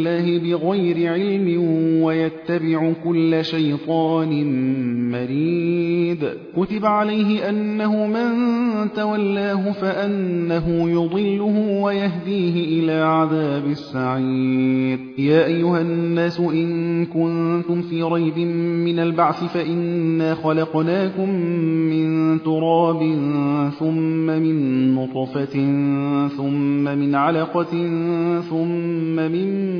الله بغير علم ويتبع كل شيطان مريد. كتب عليه أنه من تولاه فأنه يضله ويهديه إلى عذاب السعير. يا أيها الناس إن كنتم في ريب من البعث فإنا خلقناكم من تراب ثم من نطفة ثم من علقة ثم من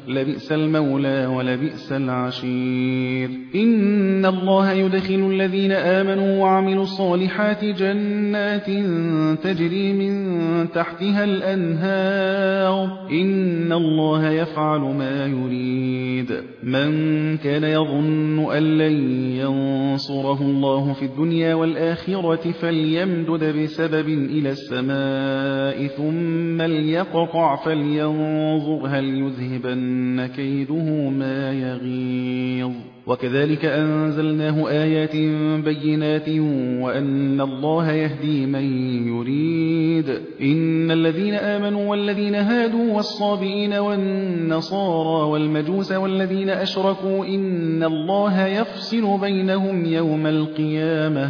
لبئس المولى ولبئس العشير. إن الله يدخل الذين آمنوا وعملوا الصالحات جنات تجري من تحتها الأنهار. إن الله يفعل ما يريد. من كان يظن أن لن ينصره الله في الدنيا والآخرة فليمدد بسبب إلى السماء ثم ليقطع فلينظر هل يذهبن كيده ما يغيظ وكذلك أنزلناه آيات بينات وأن الله يهدي من يريد إن الذين آمنوا والذين هادوا والصابئين والنصارى والمجوس والذين أشركوا إن الله يفصل بينهم يوم القيامة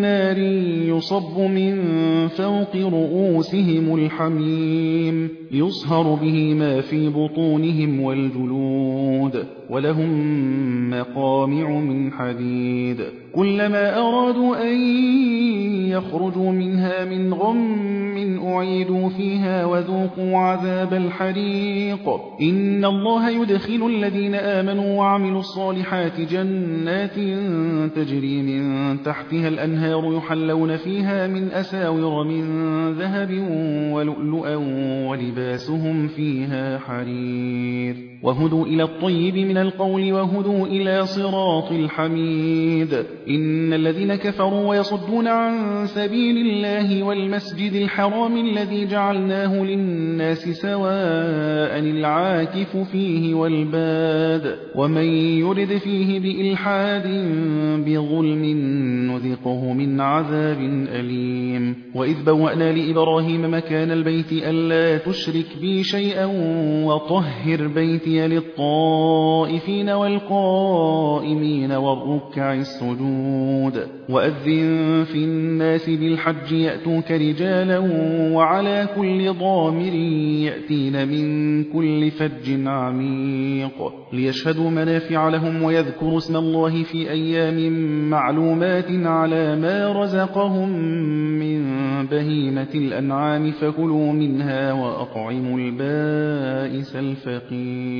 نار يصب من فوق رؤوسهم الحميم يصهر به ما في بطونهم والجلود ولهم مقامع من حديد. كلما أرادوا أن يخرجوا منها من غم أعيدوا فيها وذوقوا عذاب الحريق. إن الله يدخل الذين آمنوا وعملوا الصالحات جنات تجري من تحتها الأنهار والأنهار يحلون فيها من أساور من ذهب ولؤلؤا ولباسهم فيها حرير. وهدوا إلى الطيب من القول وهدوا إلى صراط الحميد. إن الذين كفروا ويصدون عن سبيل الله والمسجد الحرام الذي جعلناه للناس سواء العاكف فيه والباد. ومن يرد فيه بإلحاد بظلم نذقه من عذاب أليم. وإذ بوأنا لإبراهيم مكان البيت ألا تشرك بي شيئا وطهر بيتي للطائفين والقائمين والركع السجود وأذن في الناس بالحج يأتوك رجالا وعلى كل ضامر يأتين من كل فج عميق ليشهدوا منافع لهم ويذكروا اسم الله في أيام معلومات على ما رزقهم من بهيمة الأنعام فكلوا منها وأطعموا البائس الفقير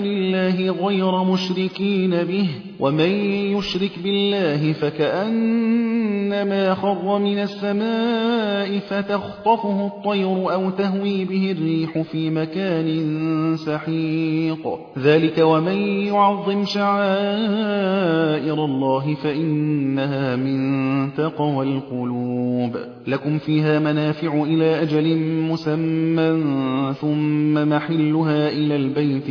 لله غير مشركين به ومن يشرك بالله فكأنما خر من السماء فتخطفه الطير أو تهوي به الريح في مكان سحيق. ذلك ومن يعظم شعائر الله فإنها من تقوى القلوب. لكم فيها منافع إلى أجل مسمى ثم محلها إلى البيت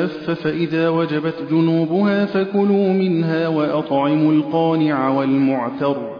صواف فإذا وجبت جنوبها فكلوا منها وأطعموا القانع والمعتر.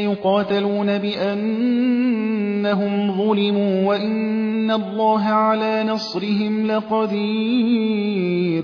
يقاتلون بأنهم ظلموا وإن الله على نصرهم لقدير.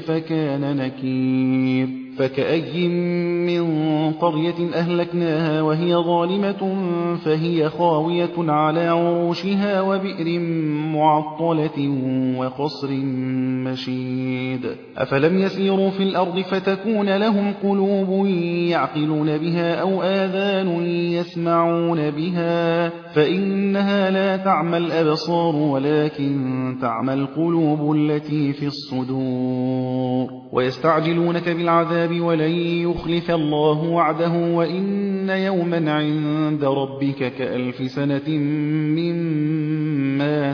كان نكير فكأي من قرية أهلكناها وهي ظالمة فهي خاوية على عروشها وبئر معطلة وقصر مشيد أفلم يسيروا في الأرض فتكون لهم قلوب يعقلون بها أو آذان يسمعون بها فإنها لا تعمى الأبصار ولكن تعمى القلوب التي في الصدور ويستعجلونك بالعذاب ولن يخلف الله وعده وإن يوما عند ربك كألف سنة مما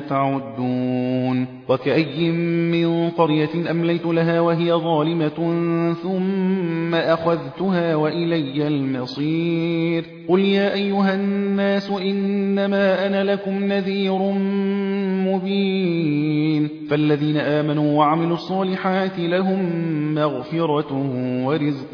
تعدون وكأي من قرية أمليت لها وهي ظالمة ثم أخذتها وإلي المصير قل يا أيها الناس إنما أنا لكم نذير مبين فالذين آمنوا وعملوا الصالحات لهم مغفرة ورزق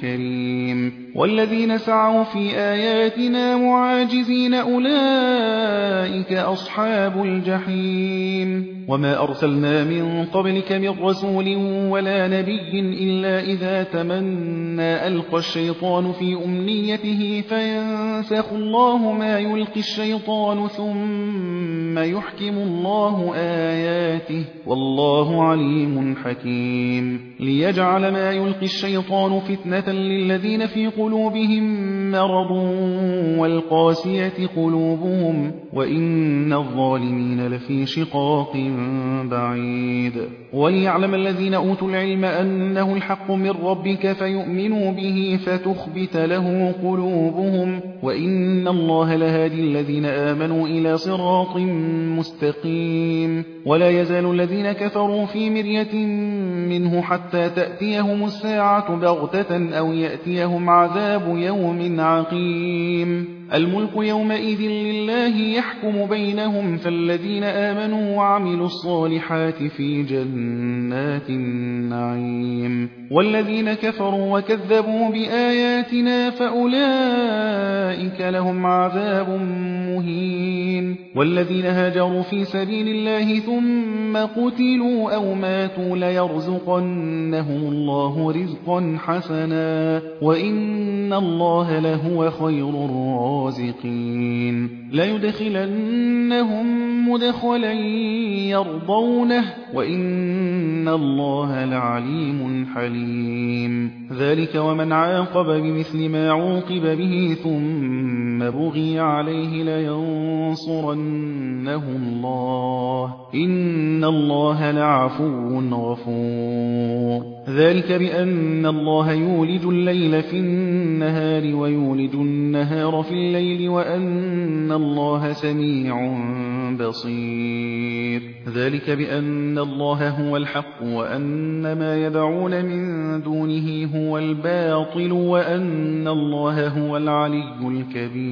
كريم والذين سعوا في آياتنا معاجزين أولئك أصحاب الجحيم. وما أرسلنا من قبلك من رسول ولا نبي إلا إذا تمنى ألقى الشيطان في أمنيته فينسخ الله ما يلقي الشيطان ثم يحكم الله آياته والله عليم حكيم. ليجعل ما يلقي الشيطان فتنة للذين في قلوبهم مرض والقاسية قلوبهم وإن الظالمين لفي شقاق بعيد. وليعلم الذين أوتوا العلم أنه الحق من ربك فيؤمنوا به فتخبت له قلوبهم وإن الله لهادي الذين آمنوا إلى صراط مستقيم. ولا يزال الذين كفروا في مرية منه حتى تأتيهم الساعة بغتة أو يأتيهم عذاب يوم عقيم. الملك يومئذ لله يحكم بينهم فالذين آمنوا وعملوا الصالحات في جنات النعيم. والذين كفروا وكذبوا بآياتنا فأولئك لهم عذاب مهين. والذين هاجروا في سبيل الله ثم قتلوا أو ماتوا ليرزقنهم الله رزقا حسنا. وإن الله لهو خير الرازقين. ليدخلنهم مدخلا يرضونه وإن الله لعليم حليم. ذلك ومن عاقب بمثل ما عوقب به ثم بغي عليه لينصرنه الله إن الله لعفو غفور. ذلك بأن الله يولج الليل في النهار ويولج النهار في الليل وأن الله سميع بصير. ذلك بأن الله هو الحق وأن ما يدعون من دونه هو الباطل وأن الله هو العلي الكبير.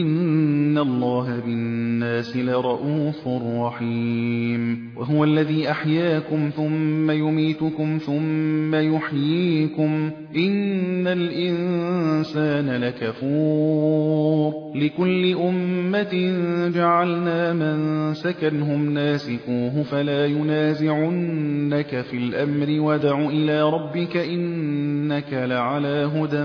إن الله بالناس لرؤوف رحيم وهو الذي أحياكم ثم يميتكم ثم يحييكم إن الإنسان لكفور لكل أمة جعلنا من سكنهم ناسكوه فلا ينازعنك في الأمر ودع إلى ربك إنك لعلى هدى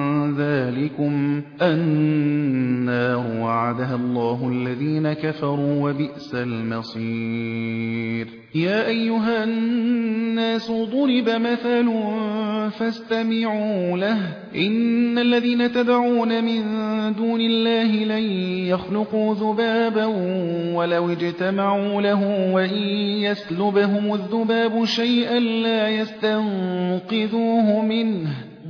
ذلكم النار وعدها الله الذين كفروا وبئس المصير. يا أيها الناس ضرب مثل فاستمعوا له. إن الذين تدعون من دون الله لن يخلقوا ذبابا ولو اجتمعوا له وإن يسلبهم الذباب شيئا لا يستنقذوه منه.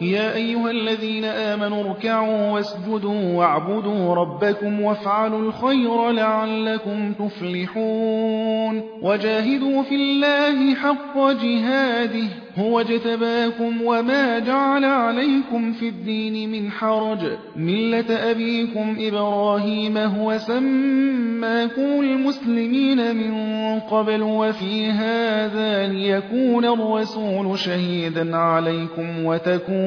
يا أيها الذين آمنوا اركعوا واسجدوا واعبدوا ربكم وافعلوا الخير لعلكم تفلحون وجاهدوا في الله حق جهاده هو اجتباكم وما جعل عليكم في الدين من حرج ملة أبيكم إبراهيم هو سماكم المسلمين من قبل وفي هذا ليكون الرسول شهيدا عليكم